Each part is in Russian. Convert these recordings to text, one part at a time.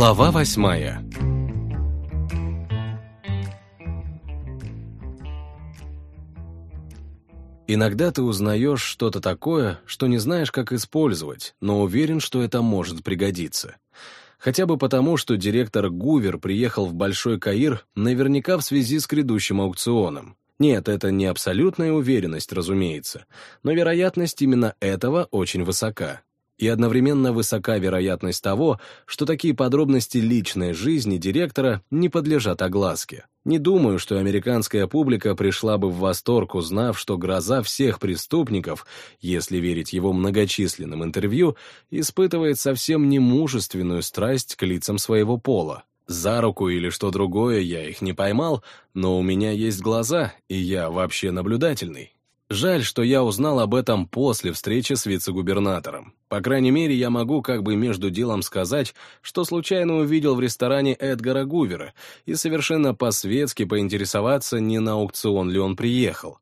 Глава восьмая Иногда ты узнаешь что-то такое, что не знаешь, как использовать, но уверен, что это может пригодиться. Хотя бы потому, что директор Гувер приехал в Большой Каир наверняка в связи с грядущим аукционом. Нет, это не абсолютная уверенность, разумеется, но вероятность именно этого очень высока и одновременно высока вероятность того, что такие подробности личной жизни директора не подлежат огласке. Не думаю, что американская публика пришла бы в восторг, узнав, что гроза всех преступников, если верить его многочисленным интервью, испытывает совсем не мужественную страсть к лицам своего пола. За руку или что другое я их не поймал, но у меня есть глаза, и я вообще наблюдательный. Жаль, что я узнал об этом после встречи с вице-губернатором. По крайней мере, я могу как бы между делом сказать, что случайно увидел в ресторане Эдгара Гувера и совершенно по-светски поинтересоваться, не на аукцион ли он приехал.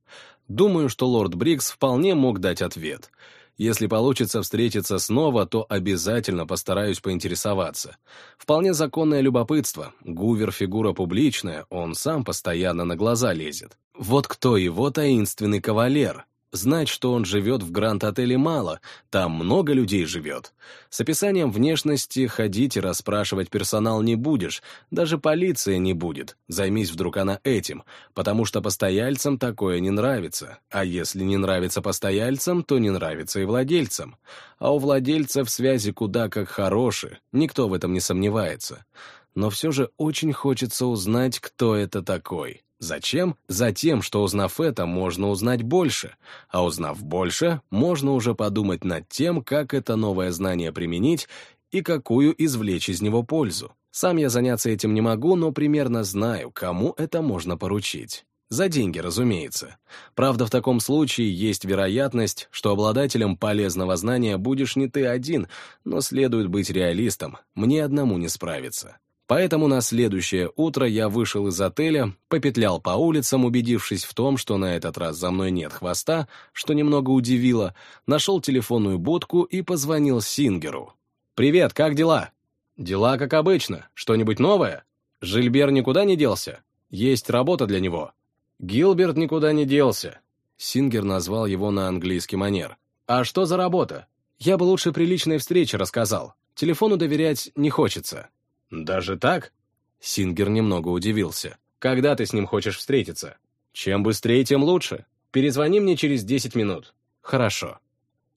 Думаю, что лорд Брикс вполне мог дать ответ. Если получится встретиться снова, то обязательно постараюсь поинтересоваться. Вполне законное любопытство. Гувер — фигура публичная, он сам постоянно на глаза лезет. Вот кто его таинственный кавалер? Знать, что он живет в Гранд-отеле мало, там много людей живет. С описанием внешности ходить и расспрашивать персонал не будешь, даже полиция не будет, займись вдруг она этим, потому что постояльцам такое не нравится, а если не нравится постояльцам, то не нравится и владельцам. А у владельцев связи куда как хорошие, никто в этом не сомневается. Но все же очень хочется узнать, кто это такой. Зачем? Затем, что узнав это, можно узнать больше, а узнав больше, можно уже подумать над тем, как это новое знание применить и какую извлечь из него пользу. Сам я заняться этим не могу, но примерно знаю, кому это можно поручить. За деньги, разумеется. Правда, в таком случае есть вероятность, что обладателем полезного знания будешь не ты один, но следует быть реалистом, мне одному не справиться. Поэтому на следующее утро я вышел из отеля, попетлял по улицам, убедившись в том, что на этот раз за мной нет хвоста, что немного удивило, нашел телефонную будку и позвонил Сингеру. «Привет, как дела?» «Дела как обычно. Что-нибудь новое?» «Жильбер никуда не делся? Есть работа для него?» «Гилберт никуда не делся». Сингер назвал его на английский манер. «А что за работа?» «Я бы лучше приличной встречи рассказал. Телефону доверять не хочется». «Даже так?» Сингер немного удивился. «Когда ты с ним хочешь встретиться?» «Чем быстрее, тем лучше. Перезвони мне через 10 минут». «Хорошо».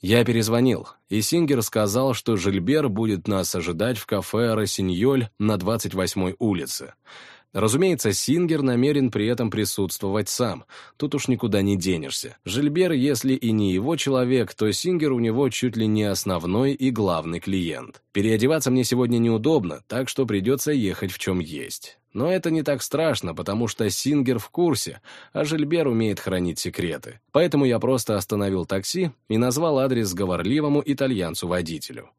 Я перезвонил, и Сингер сказал, что Жильбер будет нас ожидать в кафе «Росиньоль» на 28-й улице. Разумеется, Сингер намерен при этом присутствовать сам. Тут уж никуда не денешься. Жильбер, если и не его человек, то Сингер у него чуть ли не основной и главный клиент. Переодеваться мне сегодня неудобно, так что придется ехать в чем есть. Но это не так страшно, потому что Сингер в курсе, а Жильбер умеет хранить секреты. Поэтому я просто остановил такси и назвал адрес говорливому итальянцу-водителю.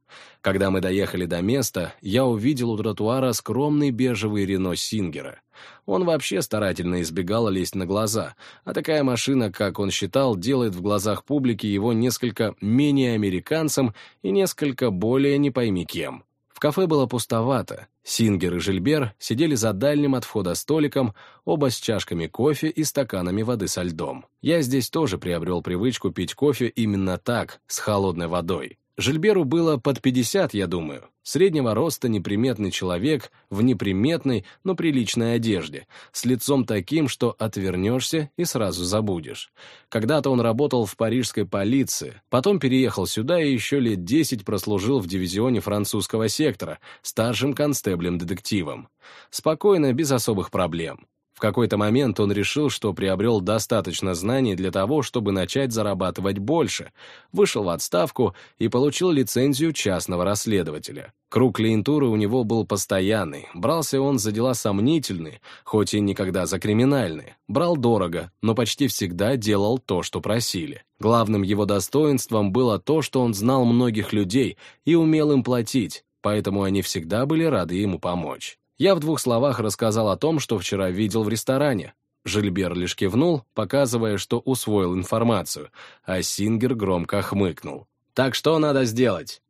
Когда мы доехали до места, я увидел у тротуара скромный бежевый Рено Сингера. Он вообще старательно избегал лезть на глаза, а такая машина, как он считал, делает в глазах публики его несколько менее американцем и несколько более не пойми кем кафе было пустовато. Сингер и Жильбер сидели за дальним от входа столиком, оба с чашками кофе и стаканами воды со льдом. Я здесь тоже приобрел привычку пить кофе именно так, с холодной водой. Жильберу было под 50, я думаю. Среднего роста неприметный человек в неприметной, но приличной одежде, с лицом таким, что отвернешься и сразу забудешь. Когда-то он работал в парижской полиции, потом переехал сюда и еще лет 10 прослужил в дивизионе французского сектора, старшим констеблем-детективом. Спокойно, без особых проблем какой-то момент он решил, что приобрел достаточно знаний для того, чтобы начать зарабатывать больше, вышел в отставку и получил лицензию частного расследователя. Круг клиентуры у него был постоянный, брался он за дела сомнительные, хоть и никогда за криминальные. Брал дорого, но почти всегда делал то, что просили. Главным его достоинством было то, что он знал многих людей и умел им платить, поэтому они всегда были рады ему помочь. Я в двух словах рассказал о том, что вчера видел в ресторане. Жильбер лишь кивнул, показывая, что усвоил информацию, а Сингер громко хмыкнул. «Так что надо сделать?»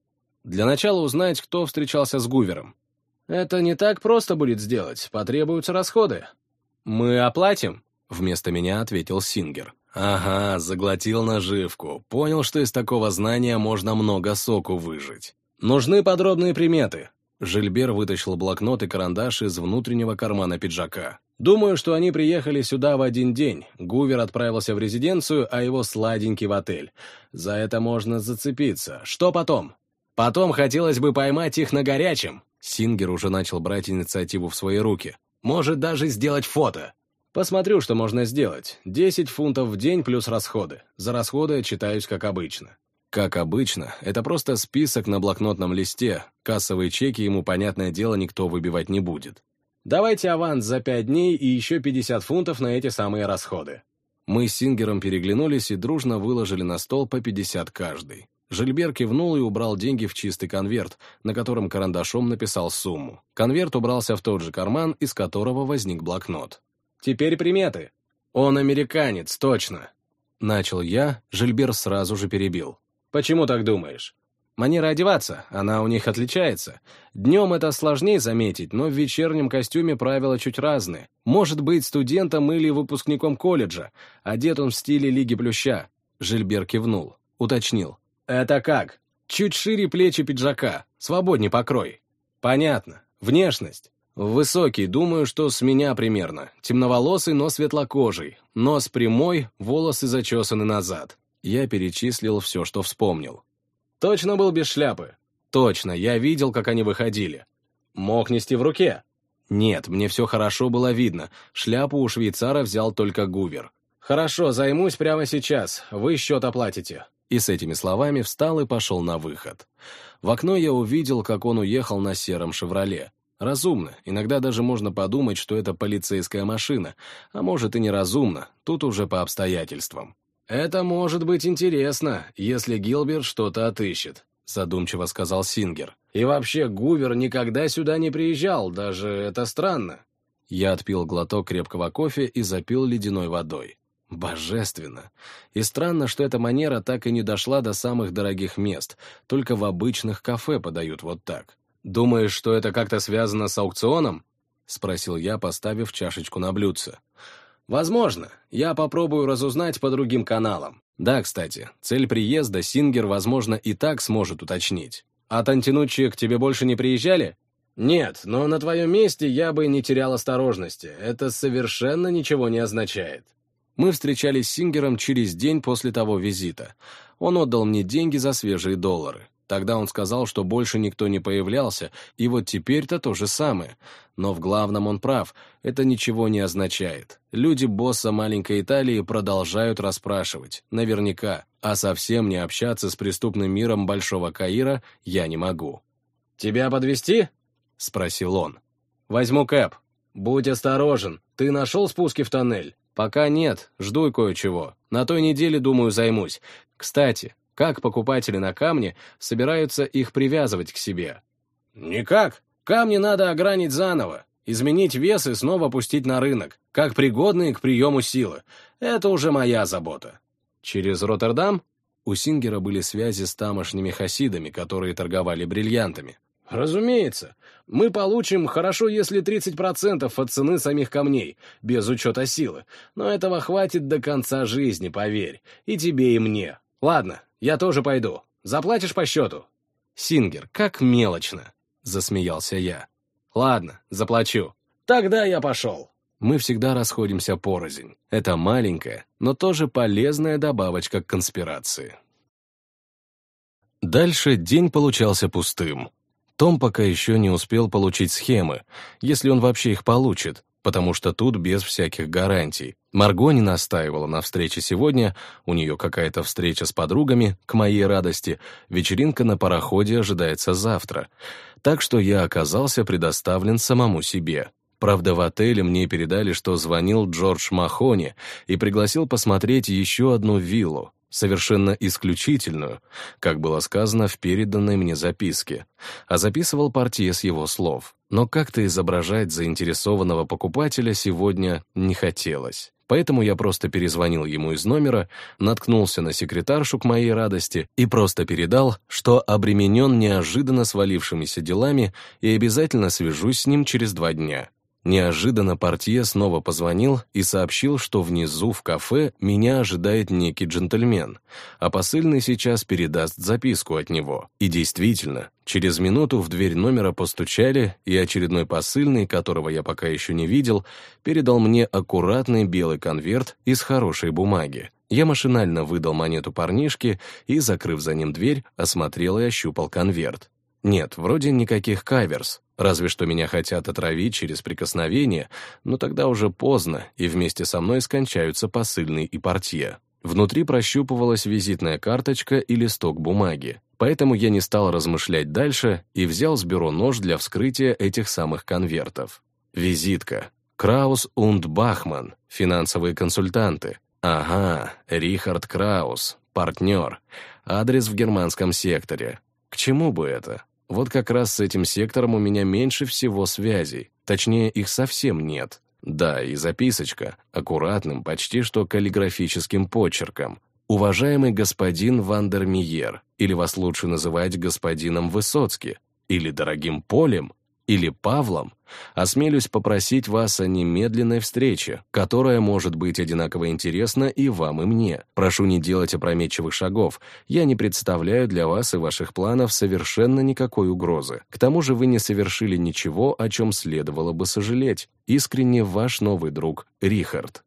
«Для начала узнать, кто встречался с Гувером». Это не так просто будет сделать, потребуются расходы. Мы оплатим, вместо меня ответил Сингер. Ага, заглотил наживку, понял, что из такого знания можно много соку выжить. Нужны подробные приметы. Жильбер вытащил блокнот и карандаш из внутреннего кармана пиджака. Думаю, что они приехали сюда в один день. Гувер отправился в резиденцию, а его сладенький в отель. За это можно зацепиться. Что потом? Потом хотелось бы поймать их на горячем. Сингер уже начал брать инициативу в свои руки. Может даже сделать фото. Посмотрю, что можно сделать. Десять фунтов в день плюс расходы. За расходы отчитаюсь как обычно. Как обычно, это просто список на блокнотном листе. Кассовые чеки ему, понятное дело, никто выбивать не будет. Давайте аванс за пять дней и еще 50 фунтов на эти самые расходы. Мы с Сингером переглянулись и дружно выложили на стол по 50 каждый. Жильбер кивнул и убрал деньги в чистый конверт, на котором карандашом написал сумму. Конверт убрался в тот же карман, из которого возник блокнот. «Теперь приметы. Он американец, точно!» Начал я, Жильбер сразу же перебил. «Почему так думаешь?» Манера одеваться, она у них отличается. Днем это сложнее заметить, но в вечернем костюме правила чуть разные. Может быть студентом или выпускником колледжа. Одет он в стиле Лиги Плюща. Жильбер кивнул, уточнил. «Это как? Чуть шире плечи пиджака, свободней покрой». «Понятно. Внешность. Высокий, думаю, что с меня примерно. Темноволосый, но светлокожий. Нос прямой, волосы зачесаны назад». Я перечислил все, что вспомнил. «Точно был без шляпы?» «Точно, я видел, как они выходили». «Мог нести в руке?» «Нет, мне все хорошо было видно. Шляпу у швейцара взял только Гувер». «Хорошо, займусь прямо сейчас. Вы счет оплатите». И с этими словами встал и пошел на выход. В окно я увидел, как он уехал на сером «Шевроле». Разумно, иногда даже можно подумать, что это полицейская машина, а может и неразумно, тут уже по обстоятельствам. «Это может быть интересно, если Гилберт что-то отыщет», задумчиво сказал Сингер. «И вообще, Гувер никогда сюда не приезжал, даже это странно». Я отпил глоток крепкого кофе и запил ледяной водой. Божественно. И странно, что эта манера так и не дошла до самых дорогих мест, только в обычных кафе подают вот так. «Думаешь, что это как-то связано с аукционом?» — спросил я, поставив чашечку на блюдце. «Возможно. Я попробую разузнать по другим каналам. Да, кстати, цель приезда Сингер, возможно, и так сможет уточнить. От Антинучи к тебе больше не приезжали?» «Нет, но на твоем месте я бы не терял осторожности. Это совершенно ничего не означает». Мы встречались с Сингером через день после того визита. Он отдал мне деньги за свежие доллары. Тогда он сказал, что больше никто не появлялся, и вот теперь-то то же самое. Но в главном он прав, это ничего не означает. Люди босса маленькой Италии продолжают расспрашивать, наверняка, а совсем не общаться с преступным миром Большого Каира я не могу. «Тебя подвести? спросил он. «Возьму кэп. Будь осторожен, ты нашел спуски в тоннель?» «Пока нет, жду кое-чего. На той неделе, думаю, займусь. Кстати, как покупатели на камни собираются их привязывать к себе?» «Никак. Камни надо огранить заново, изменить вес и снова пустить на рынок, как пригодные к приему силы. Это уже моя забота». «Через Роттердам?» У Сингера были связи с тамошними хасидами, которые торговали бриллиантами. «Разумеется. Мы получим, хорошо, если 30% от цены самих камней, без учета силы. Но этого хватит до конца жизни, поверь. И тебе, и мне. Ладно, я тоже пойду. Заплатишь по счету?» «Сингер, как мелочно!» — засмеялся я. «Ладно, заплачу. Тогда я пошел». Мы всегда расходимся порознь. Это маленькая, но тоже полезная добавочка к конспирации. Дальше день получался пустым. Том пока еще не успел получить схемы, если он вообще их получит, потому что тут без всяких гарантий. Марго не настаивала на встрече сегодня, у нее какая-то встреча с подругами, к моей радости, вечеринка на пароходе ожидается завтра. Так что я оказался предоставлен самому себе. Правда, в отеле мне передали, что звонил Джордж Махони и пригласил посмотреть еще одну виллу. Совершенно исключительную, как было сказано в переданной мне записке, а записывал партия с его слов. Но как-то изображать заинтересованного покупателя сегодня не хотелось. Поэтому я просто перезвонил ему из номера, наткнулся на секретаршу к моей радости и просто передал, что обременен неожиданно свалившимися делами и обязательно свяжусь с ним через два дня. Неожиданно портье снова позвонил и сообщил, что внизу в кафе меня ожидает некий джентльмен, а посыльный сейчас передаст записку от него. И действительно, через минуту в дверь номера постучали, и очередной посыльный, которого я пока еще не видел, передал мне аккуратный белый конверт из хорошей бумаги. Я машинально выдал монету парнишке и, закрыв за ним дверь, осмотрел и ощупал конверт. Нет, вроде никаких каверс, разве что меня хотят отравить через прикосновение, но тогда уже поздно, и вместе со мной скончаются посыльный и портье. Внутри прощупывалась визитная карточка и листок бумаги, поэтому я не стал размышлять дальше и взял с бюро нож для вскрытия этих самых конвертов. Визитка. Краус und Бахман, финансовые консультанты. Ага, Рихард Краус, партнер. Адрес в германском секторе. К чему бы это? Вот как раз с этим сектором у меня меньше всего связей, точнее, их совсем нет. Да, и записочка, аккуратным, почти что каллиграфическим почерком. «Уважаемый господин Вандермиер», или вас лучше называть господином Высоцки, или дорогим Полем, или Павлом, осмелюсь попросить вас о немедленной встрече, которая может быть одинаково интересна и вам, и мне. Прошу не делать опрометчивых шагов. Я не представляю для вас и ваших планов совершенно никакой угрозы. К тому же вы не совершили ничего, о чем следовало бы сожалеть. Искренне ваш новый друг Рихард.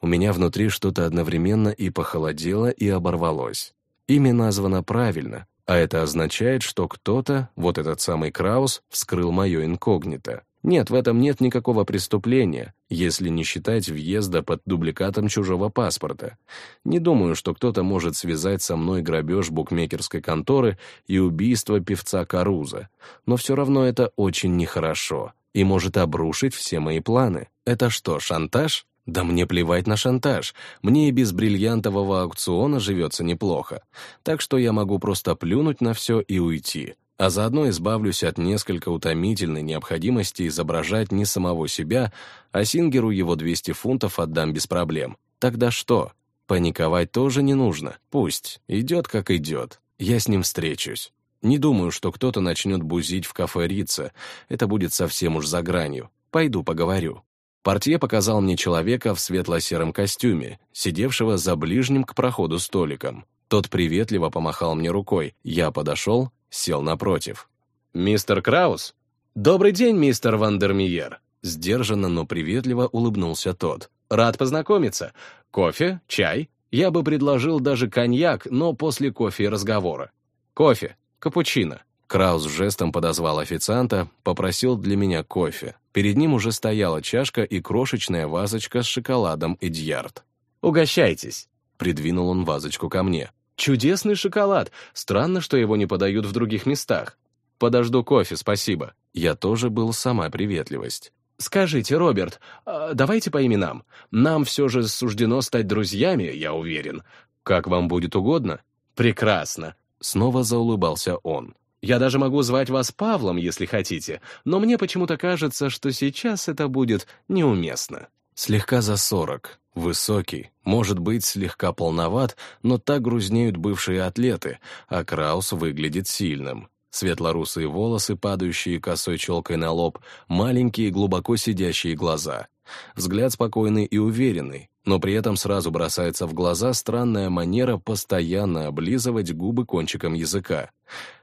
У меня внутри что-то одновременно и похолодело, и оборвалось. Имя названо правильно, а это означает, что кто-то, вот этот самый Краус, вскрыл мое инкогнито. Нет, в этом нет никакого преступления, если не считать въезда под дубликатом чужого паспорта. Не думаю, что кто-то может связать со мной грабеж букмекерской конторы и убийство певца Каруза. Но все равно это очень нехорошо и может обрушить все мои планы. Это что, шантаж? Да мне плевать на шантаж, мне и без бриллиантового аукциона живется неплохо, так что я могу просто плюнуть на все и уйти, а заодно избавлюсь от несколько утомительной необходимости изображать не самого себя, а Сингеру его 200 фунтов отдам без проблем. Тогда что? Паниковать тоже не нужно, пусть, идет как идет, я с ним встречусь. Не думаю, что кто-то начнет бузить в кафе Рица, это будет совсем уж за гранью. Пойду поговорю. Портье показал мне человека в светло-сером костюме, сидевшего за ближним к проходу столиком. Тот приветливо помахал мне рукой. Я подошел, сел напротив. «Мистер Краус?» «Добрый день, мистер Вандермиер!» Сдержанно, но приветливо улыбнулся тот. «Рад познакомиться. Кофе? Чай? Я бы предложил даже коньяк, но после кофе и разговора. Кофе. Капучино». Краус жестом подозвал официанта, попросил для меня кофе. Перед ним уже стояла чашка и крошечная вазочка с шоколадом Эдьярд. «Угощайтесь», — придвинул он вазочку ко мне. «Чудесный шоколад! Странно, что его не подают в других местах. Подожду кофе, спасибо». Я тоже был сама приветливость. «Скажите, Роберт, а давайте по именам. Нам все же суждено стать друзьями, я уверен. Как вам будет угодно?» «Прекрасно!» Снова заулыбался он. Я даже могу звать вас Павлом, если хотите, но мне почему-то кажется, что сейчас это будет неуместно. Слегка за сорок, высокий, может быть, слегка полноват, но так грузнеют бывшие атлеты, а Краус выглядит сильным. Светлорусые волосы, падающие косой челкой на лоб, маленькие глубоко сидящие глаза. Взгляд спокойный и уверенный, но при этом сразу бросается в глаза странная манера постоянно облизывать губы кончиком языка.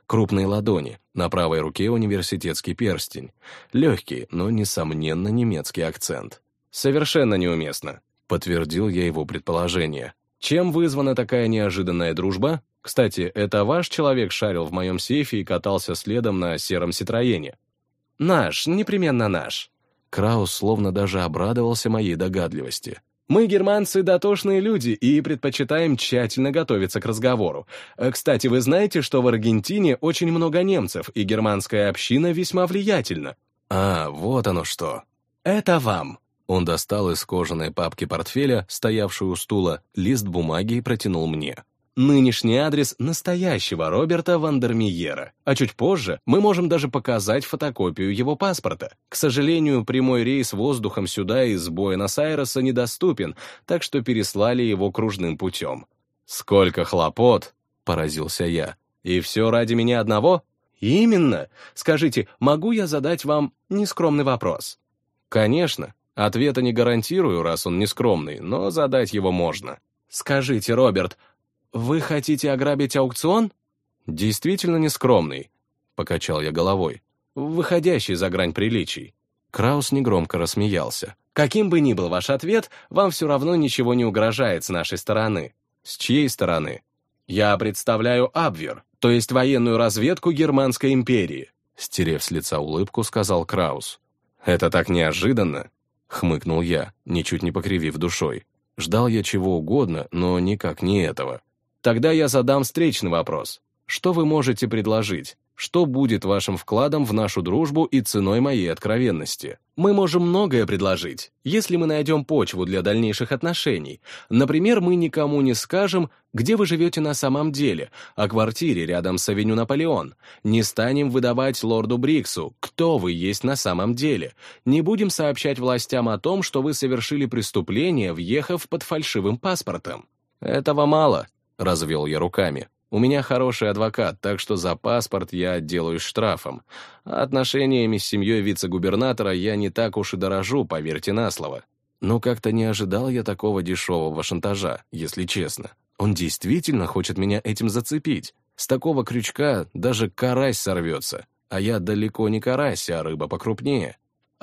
Крупные ладони, на правой руке университетский перстень. Легкий, но, несомненно, немецкий акцент. «Совершенно неуместно», — подтвердил я его предположение. «Чем вызвана такая неожиданная дружба? Кстати, это ваш человек шарил в моем сейфе и катался следом на сером Ситроене?» «Наш, непременно наш». Краус словно даже обрадовался моей догадливости. Мы, германцы, дотошные люди и предпочитаем тщательно готовиться к разговору. Э, кстати, вы знаете, что в Аргентине очень много немцев, и германская община весьма влиятельна? А, вот оно что. Это вам. Он достал из кожаной папки портфеля, стоявшую у стула, лист бумаги и протянул мне. Нынешний адрес настоящего Роберта Вандермиера, а чуть позже мы можем даже показать фотокопию его паспорта. К сожалению, прямой рейс воздухом сюда из Буэнос-Айреса недоступен, так что переслали его кружным путем. «Сколько хлопот!» — поразился я. «И все ради меня одного?» «Именно! Скажите, могу я задать вам нескромный вопрос?» «Конечно. Ответа не гарантирую, раз он нескромный, но задать его можно». «Скажите, Роберт, «Вы хотите ограбить аукцион?» «Действительно нескромный», — покачал я головой, выходящий за грань приличий. Краус негромко рассмеялся. «Каким бы ни был ваш ответ, вам все равно ничего не угрожает с нашей стороны». «С чьей стороны?» «Я представляю Абвер, то есть военную разведку Германской империи», стерев с лица улыбку, сказал Краус. «Это так неожиданно!» — хмыкнул я, ничуть не покривив душой. Ждал я чего угодно, но никак не этого. Тогда я задам встречный вопрос. Что вы можете предложить? Что будет вашим вкладом в нашу дружбу и ценой моей откровенности? Мы можем многое предложить, если мы найдем почву для дальнейших отношений. Например, мы никому не скажем, где вы живете на самом деле, о квартире рядом с авеню Наполеон. Не станем выдавать лорду Бриксу, кто вы есть на самом деле. Не будем сообщать властям о том, что вы совершили преступление, въехав под фальшивым паспортом. Этого мало, Развел я руками. У меня хороший адвокат, так что за паспорт я отделаюсь штрафом. А отношениями с семьей вице-губернатора я не так уж и дорожу, поверьте на слово. Но как-то не ожидал я такого дешевого шантажа, если честно. Он действительно хочет меня этим зацепить. С такого крючка даже карась сорвется. А я далеко не карась, а рыба покрупнее.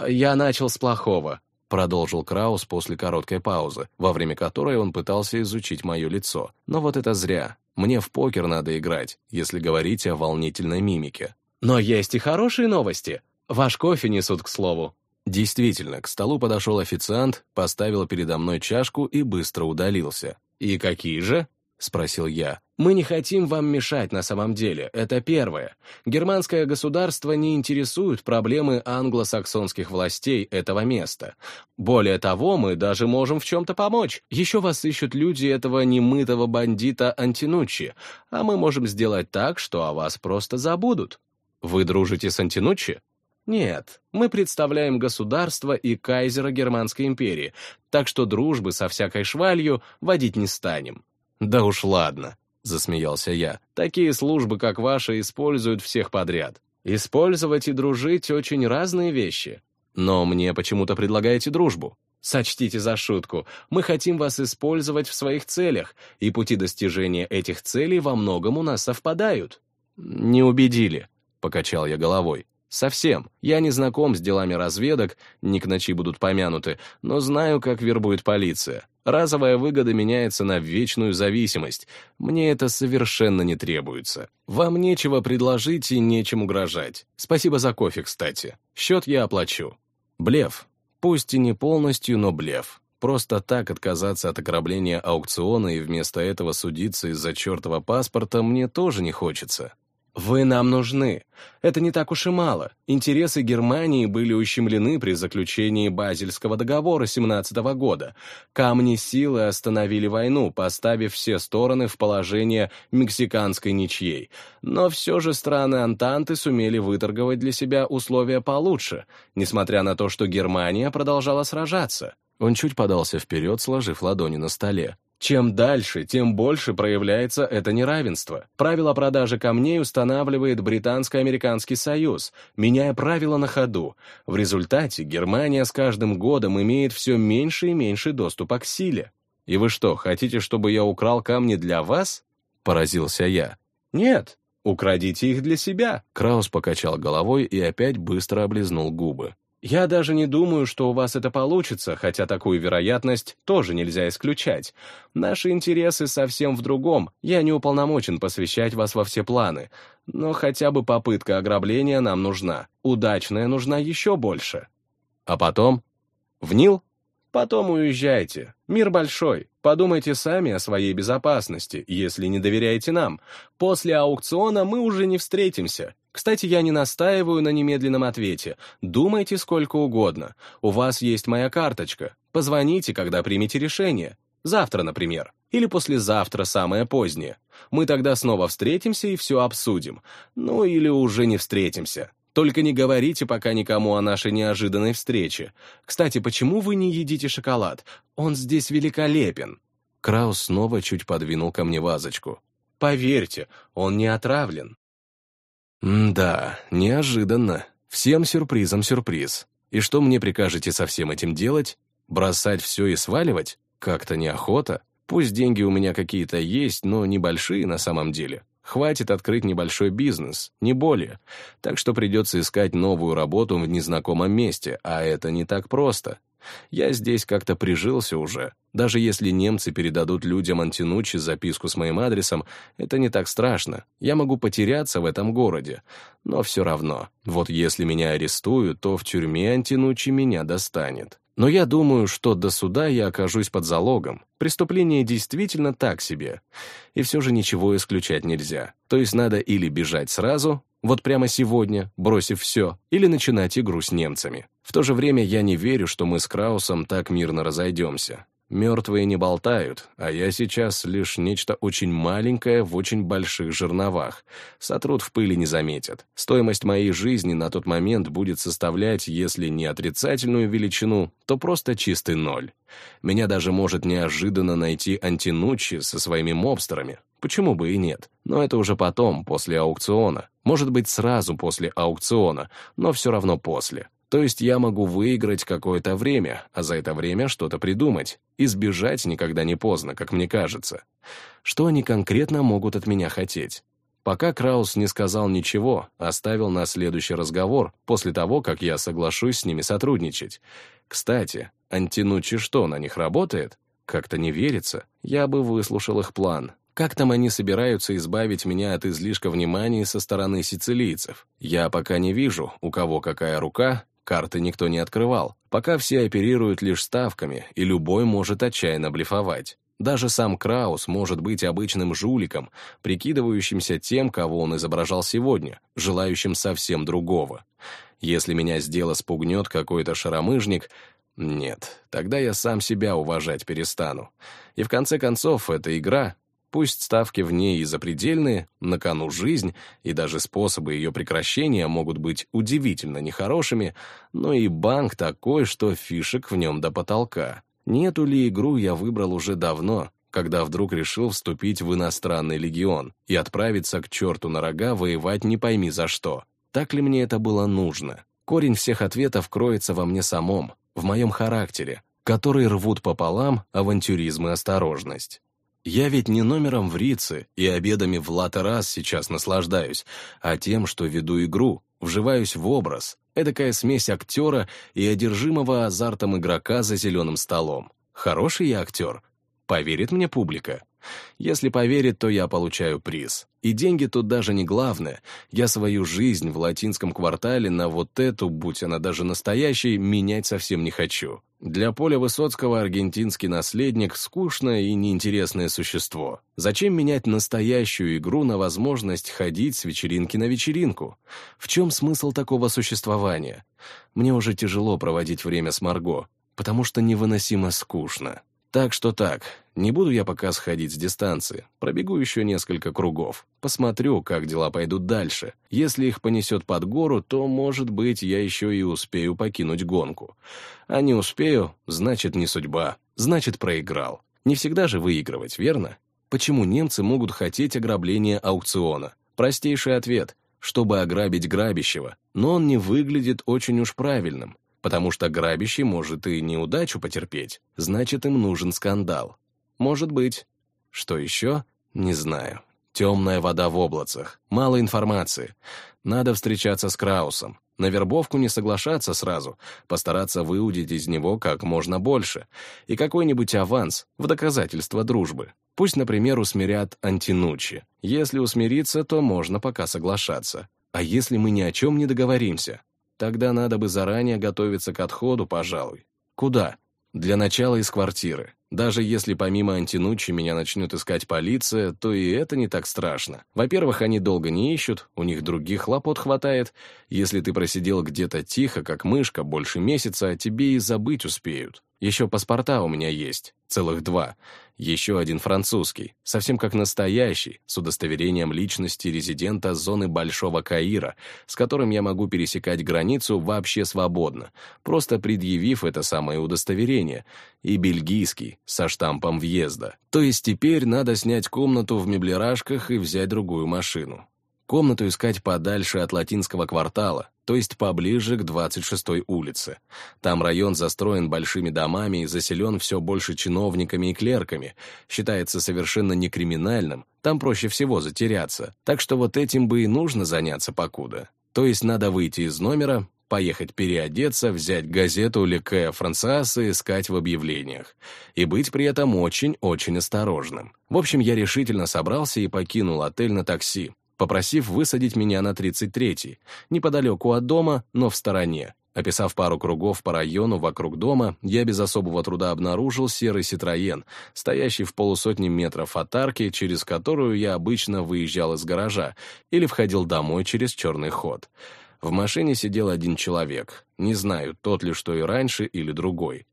Я начал с плохого. Продолжил Краус после короткой паузы, во время которой он пытался изучить мое лицо. Но вот это зря. Мне в покер надо играть, если говорить о волнительной мимике. Но есть и хорошие новости. Ваш кофе несут, к слову. Действительно, к столу подошел официант, поставил передо мной чашку и быстро удалился. «И какие же?» — спросил я. «Мы не хотим вам мешать на самом деле, это первое. Германское государство не интересует проблемы англосаксонских властей этого места. Более того, мы даже можем в чем-то помочь. Еще вас ищут люди этого немытого бандита Антинуччи, а мы можем сделать так, что о вас просто забудут. Вы дружите с Антинуччи?» Нет, мы представляем государство и кайзера Германской империи, так что дружбы со всякой швалью водить не станем. «Да уж ладно», — засмеялся я. «Такие службы, как ваша, используют всех подряд. Использовать и дружить — очень разные вещи. Но мне почему-то предлагаете дружбу. Сочтите за шутку, мы хотим вас использовать в своих целях, и пути достижения этих целей во многом у нас совпадают». «Не убедили», — покачал я головой. «Совсем. Я не знаком с делами разведок, не к ночи будут помянуты, но знаю, как вербует полиция. Разовая выгода меняется на вечную зависимость. Мне это совершенно не требуется. Вам нечего предложить и нечем угрожать. Спасибо за кофе, кстати. Счет я оплачу. Блеф. Пусть и не полностью, но блеф. Просто так отказаться от ограбления аукциона и вместо этого судиться из-за чертова паспорта мне тоже не хочется. «Вы нам нужны. Это не так уж и мало. Интересы Германии были ущемлены при заключении Базельского договора 17 года. Камни силы остановили войну, поставив все стороны в положение мексиканской ничьей. Но все же страны Антанты сумели выторговать для себя условия получше, несмотря на то, что Германия продолжала сражаться». Он чуть подался вперед, сложив ладони на столе. Чем дальше, тем больше проявляется это неравенство. Правила продажи камней устанавливает Британско-Американский союз, меняя правила на ходу. В результате Германия с каждым годом имеет все меньше и меньше доступа к силе. «И вы что, хотите, чтобы я украл камни для вас?» — поразился я. «Нет, украдите их для себя». Краус покачал головой и опять быстро облизнул губы. Я даже не думаю, что у вас это получится, хотя такую вероятность тоже нельзя исключать. Наши интересы совсем в другом. Я не уполномочен посвящать вас во все планы. Но хотя бы попытка ограбления нам нужна. Удачная нужна еще больше. А потом? В Нил? Потом уезжайте. Мир большой. Подумайте сами о своей безопасности, если не доверяете нам. После аукциона мы уже не встретимся. Кстати, я не настаиваю на немедленном ответе. Думайте сколько угодно. У вас есть моя карточка. Позвоните, когда примете решение. Завтра, например. Или послезавтра, самое позднее. Мы тогда снова встретимся и все обсудим. Ну или уже не встретимся. Только не говорите пока никому о нашей неожиданной встрече. Кстати, почему вы не едите шоколад? Он здесь великолепен. Краус снова чуть подвинул ко мне вазочку. Поверьте, он не отравлен. «Да, неожиданно. Всем сюрпризом сюрприз. И что мне прикажете со всем этим делать? Бросать все и сваливать? Как-то неохота. Пусть деньги у меня какие-то есть, но небольшие на самом деле. Хватит открыть небольшой бизнес, не более. Так что придется искать новую работу в незнакомом месте, а это не так просто. Я здесь как-то прижился уже. Даже если немцы передадут людям Антинучи записку с моим адресом, это не так страшно. Я могу потеряться в этом городе. Но все равно, вот если меня арестуют, то в тюрьме Антинучи меня достанет. Но я думаю, что до суда я окажусь под залогом. Преступление действительно так себе. И все же ничего исключать нельзя. То есть надо или бежать сразу, вот прямо сегодня, бросив все, или начинать игру с немцами. В то же время я не верю, что мы с Краусом так мирно разойдемся. Мертвые не болтают, а я сейчас лишь нечто очень маленькое в очень больших жерновах. Сотрут в пыли не заметят. Стоимость моей жизни на тот момент будет составлять, если не отрицательную величину, то просто чистый ноль. Меня даже может неожиданно найти Антинучи со своими мобстерами. Почему бы и нет? Но это уже потом, после аукциона. Может быть, сразу после аукциона, но все равно после. То есть я могу выиграть какое-то время, а за это время что-то придумать. Избежать никогда не поздно, как мне кажется. Что они конкретно могут от меня хотеть? Пока Краус не сказал ничего, оставил на следующий разговор, после того, как я соглашусь с ними сотрудничать. Кстати, Антинучи что, на них работает? Как-то не верится. Я бы выслушал их план. Как там они собираются избавить меня от излишка внимания со стороны сицилийцев? Я пока не вижу, у кого какая рука, Карты никто не открывал, пока все оперируют лишь ставками, и любой может отчаянно блефовать. Даже сам Краус может быть обычным жуликом, прикидывающимся тем, кого он изображал сегодня, желающим совсем другого. Если меня с дела спугнет какой-то шаромыжник, нет, тогда я сам себя уважать перестану. И в конце концов, это игра, Пусть ставки в ней и запредельные, на кону жизнь, и даже способы ее прекращения могут быть удивительно нехорошими, но и банк такой, что фишек в нем до потолка. Нету ли игру я выбрал уже давно, когда вдруг решил вступить в иностранный легион и отправиться к черту на рога воевать не пойми за что. Так ли мне это было нужно? Корень всех ответов кроется во мне самом, в моем характере, который рвут пополам авантюризм и осторожность. Я ведь не номером в Рице и обедами в Латерас сейчас наслаждаюсь, а тем, что веду игру, вживаюсь в образ, эдакая смесь актера и одержимого азартом игрока за зеленым столом. Хороший я актер. Поверит мне публика? Если поверит, то я получаю приз. И деньги тут даже не главное. Я свою жизнь в латинском квартале на вот эту, будь она даже настоящей, менять совсем не хочу. Для Поля Высоцкого аргентинский наследник — скучное и неинтересное существо. Зачем менять настоящую игру на возможность ходить с вечеринки на вечеринку? В чем смысл такого существования? Мне уже тяжело проводить время с Марго, потому что невыносимо скучно. Так что так, не буду я пока сходить с дистанции, пробегу еще несколько кругов, посмотрю, как дела пойдут дальше. Если их понесет под гору, то, может быть, я еще и успею покинуть гонку. А не успею, значит, не судьба, значит, проиграл. Не всегда же выигрывать, верно? Почему немцы могут хотеть ограбления аукциона? Простейший ответ — чтобы ограбить грабящего, но он не выглядит очень уж правильным потому что грабящий может и неудачу потерпеть, значит, им нужен скандал. Может быть. Что еще? Не знаю. Темная вода в облацах, мало информации. Надо встречаться с Краусом. На вербовку не соглашаться сразу, постараться выудить из него как можно больше. И какой-нибудь аванс в доказательство дружбы. Пусть, например, усмирят Антинучи. Если усмириться, то можно пока соглашаться. А если мы ни о чем не договоримся? Тогда надо бы заранее готовиться к отходу, пожалуй. Куда? Для начала из квартиры. Даже если помимо антинучи меня начнет искать полиция, то и это не так страшно. Во-первых, они долго не ищут, у них других хлопот хватает. Если ты просидел где-то тихо, как мышка, больше месяца, тебе и забыть успеют. Еще паспорта у меня есть, целых два. Еще один французский, совсем как настоящий, с удостоверением личности резидента зоны Большого Каира, с которым я могу пересекать границу вообще свободно, просто предъявив это самое удостоверение, и бельгийский, со штампом въезда. То есть теперь надо снять комнату в меблерашках и взять другую машину. Комнату искать подальше от латинского квартала, то есть поближе к 26-й улице. Там район застроен большими домами и заселен все больше чиновниками и клерками. Считается совершенно некриминальным, там проще всего затеряться. Так что вот этим бы и нужно заняться покуда. То есть надо выйти из номера, поехать переодеться, взять газету Леке Франсас и искать в объявлениях. И быть при этом очень-очень осторожным. В общем, я решительно собрался и покинул отель на такси, попросив высадить меня на 33-й, неподалеку от дома, но в стороне. Описав пару кругов по району вокруг дома, я без особого труда обнаружил серый «Ситроен», стоящий в полусотни метров от арки, через которую я обычно выезжал из гаража или входил домой через черный ход. В машине сидел один человек. Не знаю, тот ли, что и раньше, или другой.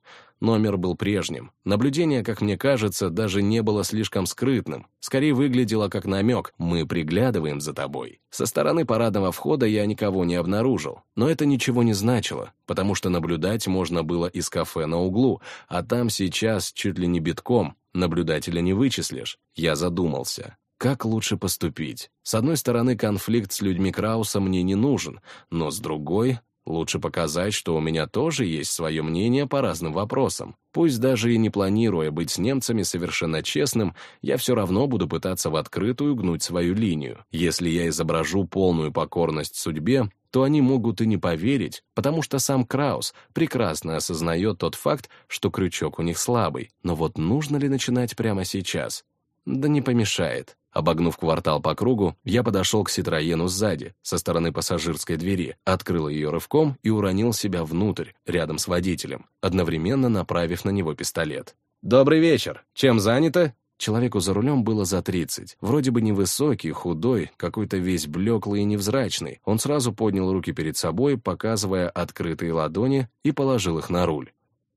Номер был прежним. Наблюдение, как мне кажется, даже не было слишком скрытным. Скорее выглядело как намек «мы приглядываем за тобой». Со стороны парадного входа я никого не обнаружил. Но это ничего не значило, потому что наблюдать можно было из кафе на углу, а там сейчас чуть ли не битком, наблюдателя не вычислишь. Я задумался. Как лучше поступить? С одной стороны, конфликт с людьми Крауса мне не нужен, но с другой Лучше показать, что у меня тоже есть свое мнение по разным вопросам. Пусть даже и не планируя быть с немцами совершенно честным, я все равно буду пытаться в открытую гнуть свою линию. Если я изображу полную покорность судьбе, то они могут и не поверить, потому что сам Краус прекрасно осознает тот факт, что крючок у них слабый. Но вот нужно ли начинать прямо сейчас? Да не помешает. Обогнув квартал по кругу, я подошел к Ситроену сзади, со стороны пассажирской двери, открыл ее рывком и уронил себя внутрь, рядом с водителем, одновременно направив на него пистолет. «Добрый вечер! Чем занято?» Человеку за рулем было за тридцать. Вроде бы невысокий, худой, какой-то весь блеклый и невзрачный. Он сразу поднял руки перед собой, показывая открытые ладони, и положил их на руль.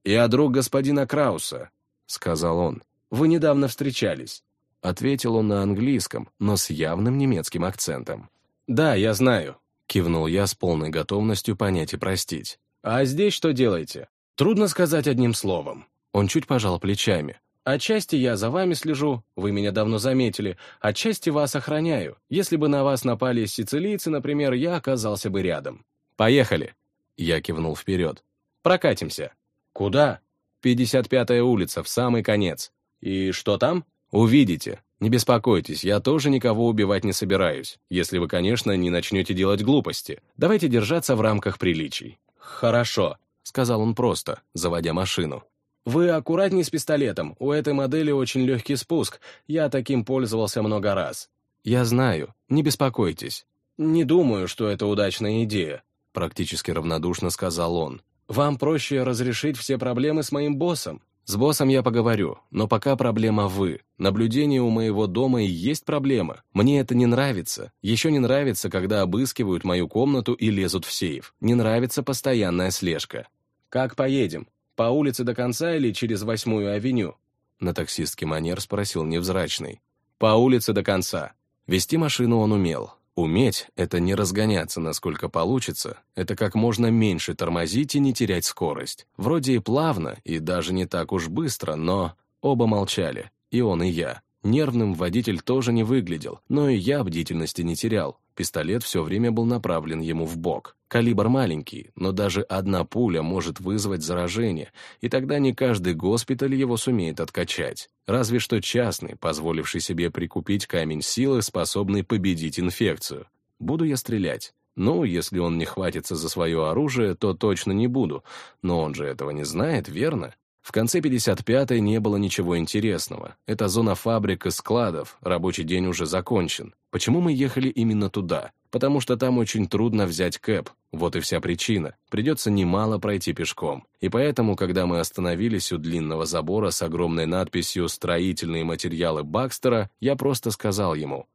«Я друг господина Крауса», — сказал он. «Вы недавно встречались». Ответил он на английском, но с явным немецким акцентом. «Да, я знаю», — кивнул я с полной готовностью понять и простить. «А здесь что делаете?» «Трудно сказать одним словом». Он чуть пожал плечами. «Отчасти я за вами слежу, вы меня давно заметили, отчасти вас охраняю. Если бы на вас напали сицилийцы, например, я оказался бы рядом». «Поехали!» Я кивнул вперед. «Прокатимся». «Куда?» «55-я улица, в самый конец». «И что там?» «Увидите. Не беспокойтесь, я тоже никого убивать не собираюсь, если вы, конечно, не начнете делать глупости. Давайте держаться в рамках приличий». «Хорошо», — сказал он просто, заводя машину. «Вы аккуратней с пистолетом, у этой модели очень легкий спуск, я таким пользовался много раз». «Я знаю, не беспокойтесь». «Не думаю, что это удачная идея», — практически равнодушно сказал он. «Вам проще разрешить все проблемы с моим боссом. С боссом я поговорю, но пока проблема вы. Наблюдение у моего дома и есть проблема. Мне это не нравится. Еще не нравится, когда обыскивают мою комнату и лезут в сейф. Не нравится постоянная слежка. Как поедем? По улице до конца или через восьмую авеню? На таксистский манер спросил невзрачный. По улице до конца. Вести машину он умел, Уметь — это не разгоняться, насколько получится, это как можно меньше тормозить и не терять скорость. Вроде и плавно, и даже не так уж быстро, но... Оба молчали, и он, и я. Нервным водитель тоже не выглядел, но и я бдительности не терял. Пистолет все время был направлен ему в бок. Калибр маленький, но даже одна пуля может вызвать заражение, и тогда не каждый госпиталь его сумеет откачать. Разве что частный, позволивший себе прикупить камень силы, способный победить инфекцию. Буду я стрелять? Ну, если он не хватится за свое оружие, то точно не буду. Но он же этого не знает, верно? В конце 55-й не было ничего интересного. Это зона фабрик и складов, рабочий день уже закончен. Почему мы ехали именно туда? потому что там очень трудно взять кэп. Вот и вся причина. Придется немало пройти пешком. И поэтому, когда мы остановились у длинного забора с огромной надписью «Строительные материалы Бакстера», я просто сказал ему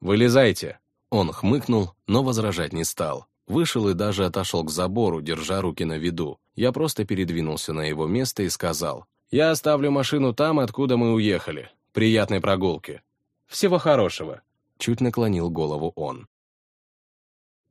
«Вылезайте». Он хмыкнул, но возражать не стал. Вышел и даже отошел к забору, держа руки на виду. Я просто передвинулся на его место и сказал, «Я оставлю машину там, откуда мы уехали. Приятной прогулки». «Всего хорошего», — чуть наклонил голову он.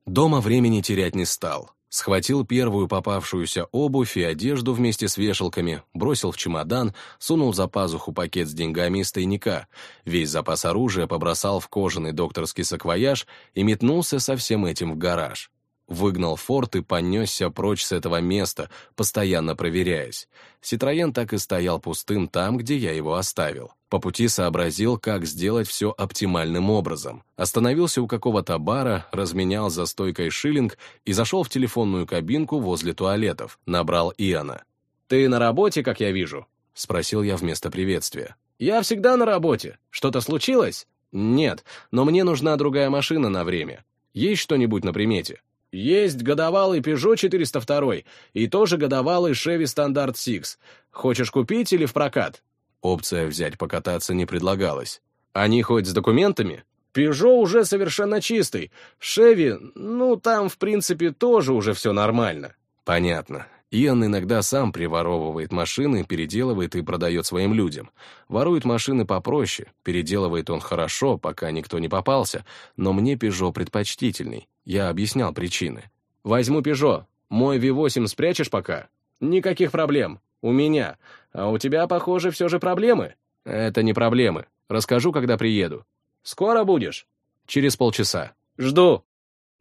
Дома времени терять не стал. Схватил первую попавшуюся обувь и одежду вместе с вешалками, бросил в чемодан, сунул за пазуху пакет с деньгами из тайника, весь запас оружия побросал в кожаный докторский саквояж и метнулся со всем этим в гараж. Выгнал форт и понесся прочь с этого места, постоянно проверяясь. Ситроен так и стоял пустым там, где я его оставил. По пути сообразил, как сделать все оптимальным образом. Остановился у какого-то бара, разменял за стойкой шиллинг и зашел в телефонную кабинку возле туалетов. Набрал Иона. «Ты на работе, как я вижу?» — спросил я вместо приветствия. «Я всегда на работе. Что-то случилось?» «Нет, но мне нужна другая машина на время. Есть что-нибудь на примете?» Есть годовалый Peugeot 402 и тоже годовалый Chevy Standard Six. Хочешь купить или в прокат? Опция взять покататься не предлагалась. Они хоть с документами? Peugeot уже совершенно чистый. Chevy, ну, там, в принципе, тоже уже все нормально. Понятно. Иоанн иногда сам приворовывает машины, переделывает и продает своим людям. Ворует машины попроще, переделывает он хорошо, пока никто не попался, но мне Peugeot предпочтительней. Я объяснял причины. «Возьму Peugeot. Мой V8 спрячешь пока?» «Никаких проблем. У меня. А у тебя, похоже, все же проблемы?» «Это не проблемы. Расскажу, когда приеду». «Скоро будешь?» «Через полчаса». «Жду».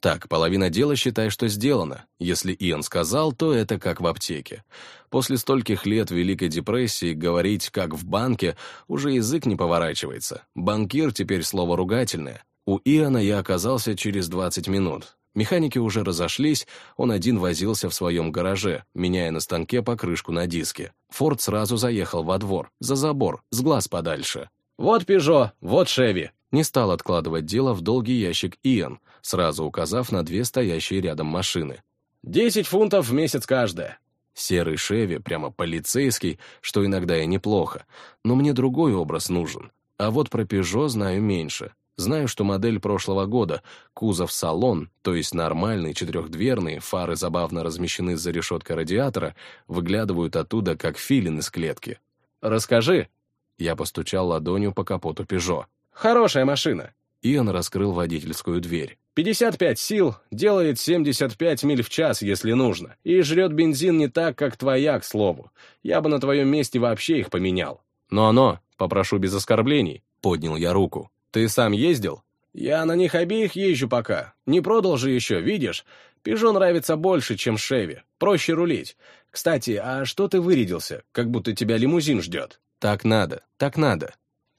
Так, половина дела считай, что сделана. Если Иэн сказал, то это как в аптеке. После стольких лет Великой депрессии говорить как в банке уже язык не поворачивается. Банкир теперь слово ругательное. У Иоанна я оказался через 20 минут. Механики уже разошлись, он один возился в своем гараже, меняя на станке покрышку на диске. Форд сразу заехал во двор, за забор, с глаз подальше. «Вот Пежо, вот Шеви», не стал откладывать дело в долгий ящик Иэн, сразу указав на две стоящие рядом машины. «Десять фунтов в месяц каждая». Серый Шеви, прямо полицейский, что иногда и неплохо, но мне другой образ нужен. А вот про Пежо знаю меньше. Знаю, что модель прошлого года, кузов-салон, то есть нормальный, четырехдверный, фары забавно размещены за решеткой радиатора, выглядывают оттуда, как филин из клетки. «Расскажи!» Я постучал ладонью по капоту Пежо. Хорошая машина». Иоанн раскрыл водительскую дверь. «55 сил, делает 75 миль в час, если нужно, и жрет бензин не так, как твоя, к слову. Я бы на твоем месте вообще их поменял. Но-но, попрошу без оскорблений», — поднял я руку. «Ты сам ездил?» «Я на них обеих езжу пока. Не продал же еще, видишь? Пежо нравится больше, чем Шеви. Проще рулить. Кстати, а что ты вырядился? Как будто тебя лимузин ждет». «Так надо, так надо»,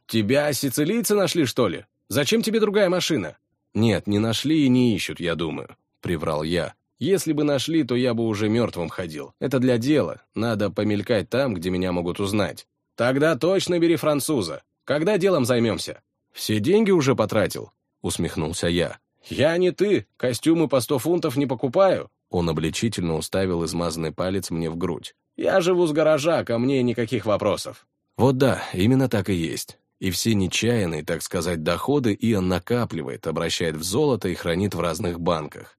«Тебя сицилийцы нашли, что ли? Зачем тебе другая машина?» «Нет, не нашли и не ищут, я думаю», — приврал я. «Если бы нашли, то я бы уже мертвым ходил. Это для дела. Надо помелькать там, где меня могут узнать. Тогда точно бери француза. Когда делом займемся?» «Все деньги уже потратил», — усмехнулся я. «Я не ты. Костюмы по сто фунтов не покупаю». Он обличительно уставил измазанный палец мне в грудь. «Я живу с гаража, ко мне никаких вопросов». Вот да, именно так и есть. И все нечаянные, так сказать, доходы Иоанн накапливает, обращает в золото и хранит в разных банках.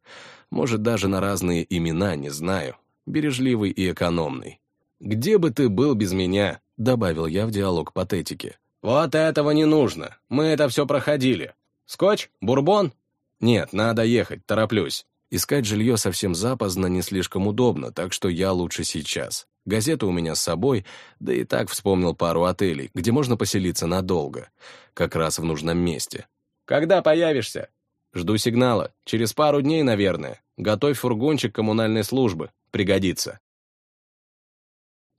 Может, даже на разные имена, не знаю. Бережливый и экономный. «Где бы ты был без меня?» — добавил я в диалог патетики. «Вот этого не нужно. Мы это все проходили. Скотч? Бурбон?» «Нет, надо ехать, тороплюсь. Искать жилье совсем запоздно не слишком удобно, так что я лучше сейчас. Газета у меня с собой, да и так вспомнил пару отелей, где можно поселиться надолго, как раз в нужном месте. «Когда появишься?» «Жду сигнала. Через пару дней, наверное. Готовь фургончик коммунальной службы. Пригодится».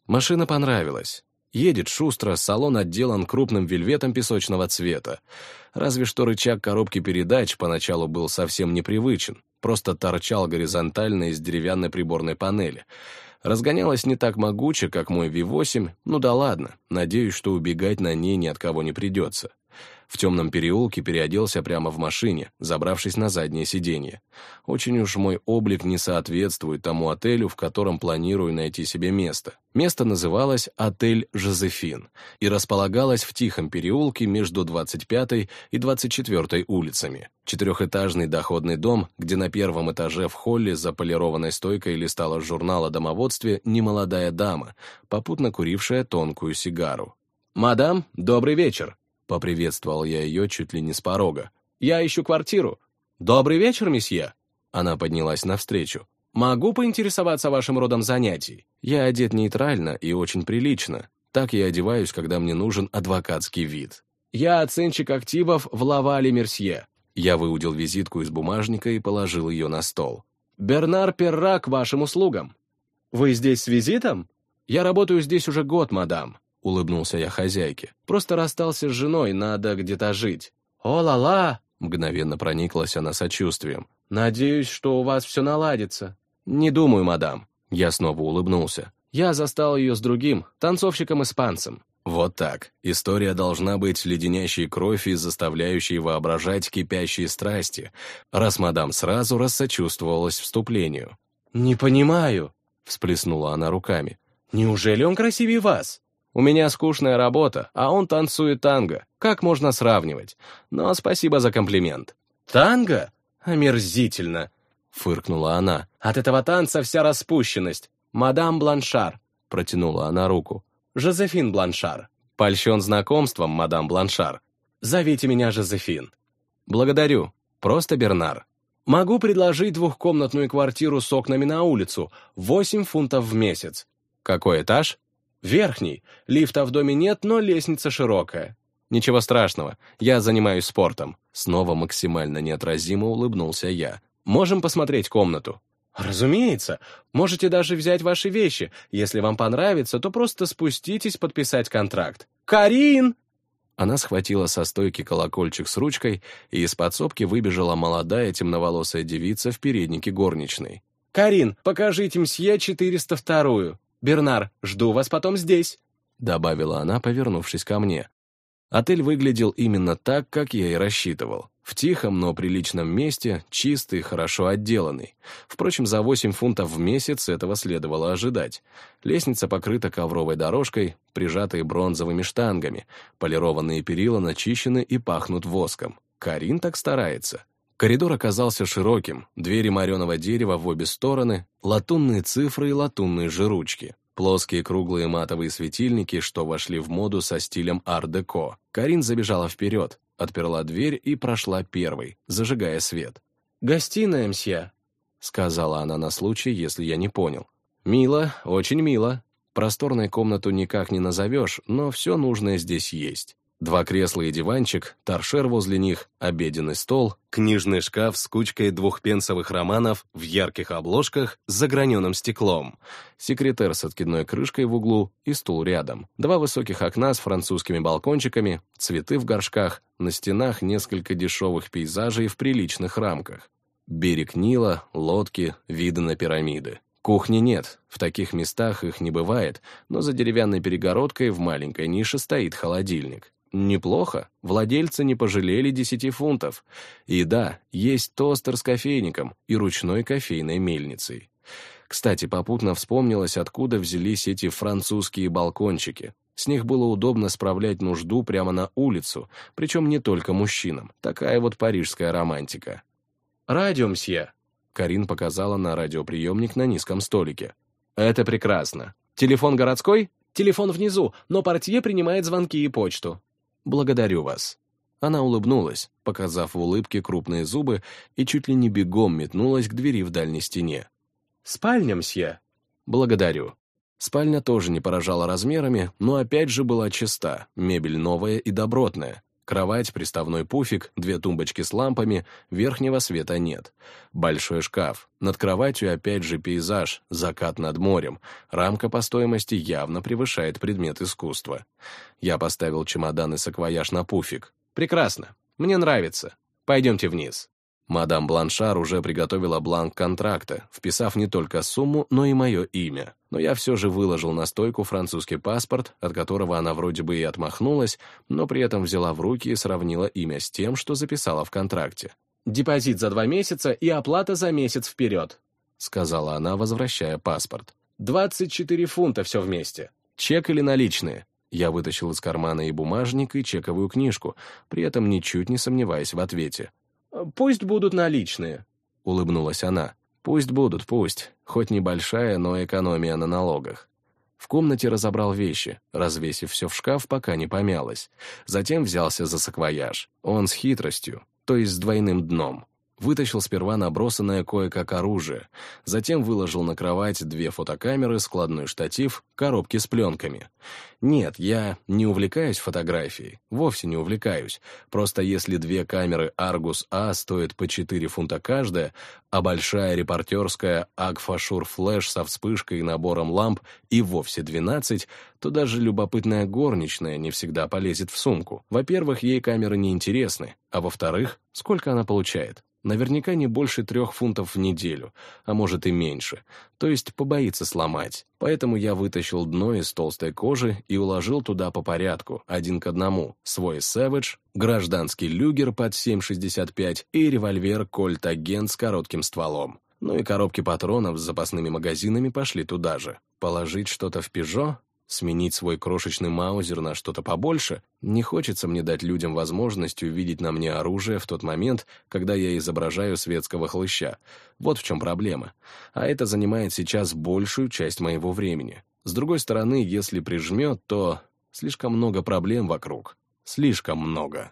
Машина понравилась. Едет шустро, салон отделан крупным вельветом песочного цвета. Разве что рычаг коробки передач поначалу был совсем непривычен, просто торчал горизонтально из деревянной приборной панели — Разгонялась не так могуче, как мой V8, ну да ладно, надеюсь, что убегать на ней ни от кого не придется. В темном переулке переоделся прямо в машине, забравшись на заднее сиденье. Очень уж мой облик не соответствует тому отелю, в котором планирую найти себе место. Место называлось «Отель Жозефин» и располагалось в тихом переулке между 25 и 24 улицами. Четырехэтажный доходный дом, где на первом этаже в холле за полированной стойкой листала журнал о домоводстве немолодая дама, попутно курившая тонкую сигару. «Мадам, добрый вечер!» — поприветствовал я ее чуть ли не с порога. «Я ищу квартиру». «Добрый вечер, месье!» Она поднялась навстречу. «Могу поинтересоваться вашим родом занятий?» Я одет нейтрально и очень прилично. Так я одеваюсь, когда мне нужен адвокатский вид. «Я оценщик активов в Лавале Мерсье». Я выудил визитку из бумажника и положил ее на стол. «Бернар Перра к вашим услугам». «Вы здесь с визитом?» «Я работаю здесь уже год, мадам», — улыбнулся я хозяйке. «Просто расстался с женой, надо где-то жить». «О-ла-ла!» — мгновенно прониклась она сочувствием. «Надеюсь, что у вас все наладится». «Не думаю, мадам». Я снова улыбнулся. Я застал ее с другим, танцовщиком-испанцем. Вот так. История должна быть леденящей кровь и заставляющей воображать кипящие страсти, раз мадам сразу рассочувствовалась вступлению. «Не понимаю», — всплеснула она руками. «Неужели он красивее вас?» «У меня скучная работа, а он танцует танго. Как можно сравнивать? Но спасибо за комплимент». «Танго? Омерзительно!» — фыркнула она. «От этого танца вся распущенность. Мадам Бланшар», — протянула она руку. «Жозефин Бланшар. Польщен знакомством, мадам Бланшар. Зовите меня Жозефин». «Благодарю. Просто Бернар». «Могу предложить двухкомнатную квартиру с окнами на улицу, восемь фунтов в месяц. Какой этаж? Верхний. Лифта в доме нет, но лестница широкая. Ничего страшного, я занимаюсь спортом. Снова максимально неотразимо улыбнулся я. Можем посмотреть комнату? Разумеется. Можете даже взять ваши вещи. Если вам понравится, то просто спуститесь подписать контракт. Карин! Она схватила со стойки колокольчик с ручкой, и из подсобки выбежала молодая темноволосая девица в переднике горничной. «Карин, покажите мсье 402-ю». «Бернар, жду вас потом здесь», — добавила она, повернувшись ко мне. Отель выглядел именно так, как я и рассчитывал. В тихом, но приличном месте, чистый, хорошо отделанный. Впрочем, за 8 фунтов в месяц этого следовало ожидать. Лестница покрыта ковровой дорожкой, прижатой бронзовыми штангами, полированные перила начищены и пахнут воском. Карин так старается. Коридор оказался широким, двери мореного дерева в обе стороны, латунные цифры и латунные же ручки. Плоские круглые матовые светильники, что вошли в моду со стилем ар-деко. Карин забежала вперед, отперла дверь и прошла первой, зажигая свет. «Гостиная, мсье», — сказала она на случай, если я не понял. «Мило, очень мило. Просторной комнату никак не назовешь, но все нужное здесь есть. Два кресла и диванчик, торшер возле них, обеденный стол, книжный шкаф с кучкой двухпенсовых романов в ярких обложках с заграненным стеклом, секретер с откидной крышкой в углу и стул рядом, два высоких окна с французскими балкончиками, цветы в горшках, на стенах несколько дешевых пейзажей в приличных рамках. Берег Нила, лодки, виды на пирамиды. Кухни нет, в таких местах их не бывает, но за деревянной перегородкой в маленькой нише стоит холодильник. Неплохо, владельцы не пожалели 10 фунтов. И да, есть тостер с кофейником и ручной кофейной мельницей. Кстати, попутно вспомнилось, откуда взялись эти французские балкончики. С них было удобно справлять нужду прямо на улицу, причем не только мужчинам. Такая вот парижская романтика. «Радио, мсье!» Карин показала на радиоприемник на низком столике. «Это прекрасно. Телефон городской?» «Телефон внизу, но портье принимает звонки и почту». «Благодарю вас». Она улыбнулась, показав в улыбке крупные зубы, и чуть ли не бегом метнулась к двери в дальней стене. «Спальня, мсье?» «Благодарю». Спальня тоже не поражала размерами, но опять же была чиста, мебель новая и добротная. Кровать, приставной пуфик, две тумбочки с лампами, верхнего света нет. Большой шкаф. Над кроватью опять же пейзаж, закат над морем. Рамка по стоимости явно превышает предмет искусства. Я поставил чемодан и саквояж на пуфик. «Прекрасно. Мне нравится. Пойдемте вниз». Мадам Бланшар уже приготовила бланк контракта, вписав не только сумму, но и мое имя. Но я все же выложил на стойку французский паспорт, от которого она вроде бы и отмахнулась, но при этом взяла в руки и сравнила имя с тем, что записала в контракте. «Депозит за два месяца и оплата за месяц вперед», — сказала она, возвращая паспорт. «Двадцать четыре фунта все вместе». «Чек или наличные?» Я вытащил из кармана и бумажник, и чековую книжку, при этом ничуть не сомневаясь в ответе. «Пусть будут наличные», — улыбнулась она. «Пусть будут, пусть. Хоть небольшая, но экономия на налогах». В комнате разобрал вещи, развесив все в шкаф, пока не помялось. Затем взялся за саквояж. Он с хитростью, то есть с двойным дном. Вытащил сперва набросанное кое-как оружие, затем выложил на кровать две фотокамеры, складной штатив, коробки с пленками. Нет, я не увлекаюсь фотографией, вовсе не увлекаюсь. Просто если две камеры Argus A стоят по 4 фунта каждая, а большая репортерская Agfa Flash со вспышкой и набором ламп и вовсе 12, то даже любопытная горничная не всегда полезет в сумку. Во-первых, ей камеры не интересны, а во-вторых, сколько она получает? Наверняка не больше трех фунтов в неделю, а может и меньше, то есть побоится сломать. Поэтому я вытащил дно из толстой кожи и уложил туда по порядку, один к одному, свой Savage, гражданский люгер под 7,65 и револьвер Colt Agent с коротким стволом. Ну и коробки патронов с запасными магазинами пошли туда же. Положить что-то в «Пежо» Сменить свой крошечный маузер на что-то побольше? Не хочется мне дать людям возможность увидеть на мне оружие в тот момент, когда я изображаю светского хлыща. Вот в чем проблема. А это занимает сейчас большую часть моего времени. С другой стороны, если прижмет, то слишком много проблем вокруг. Слишком много.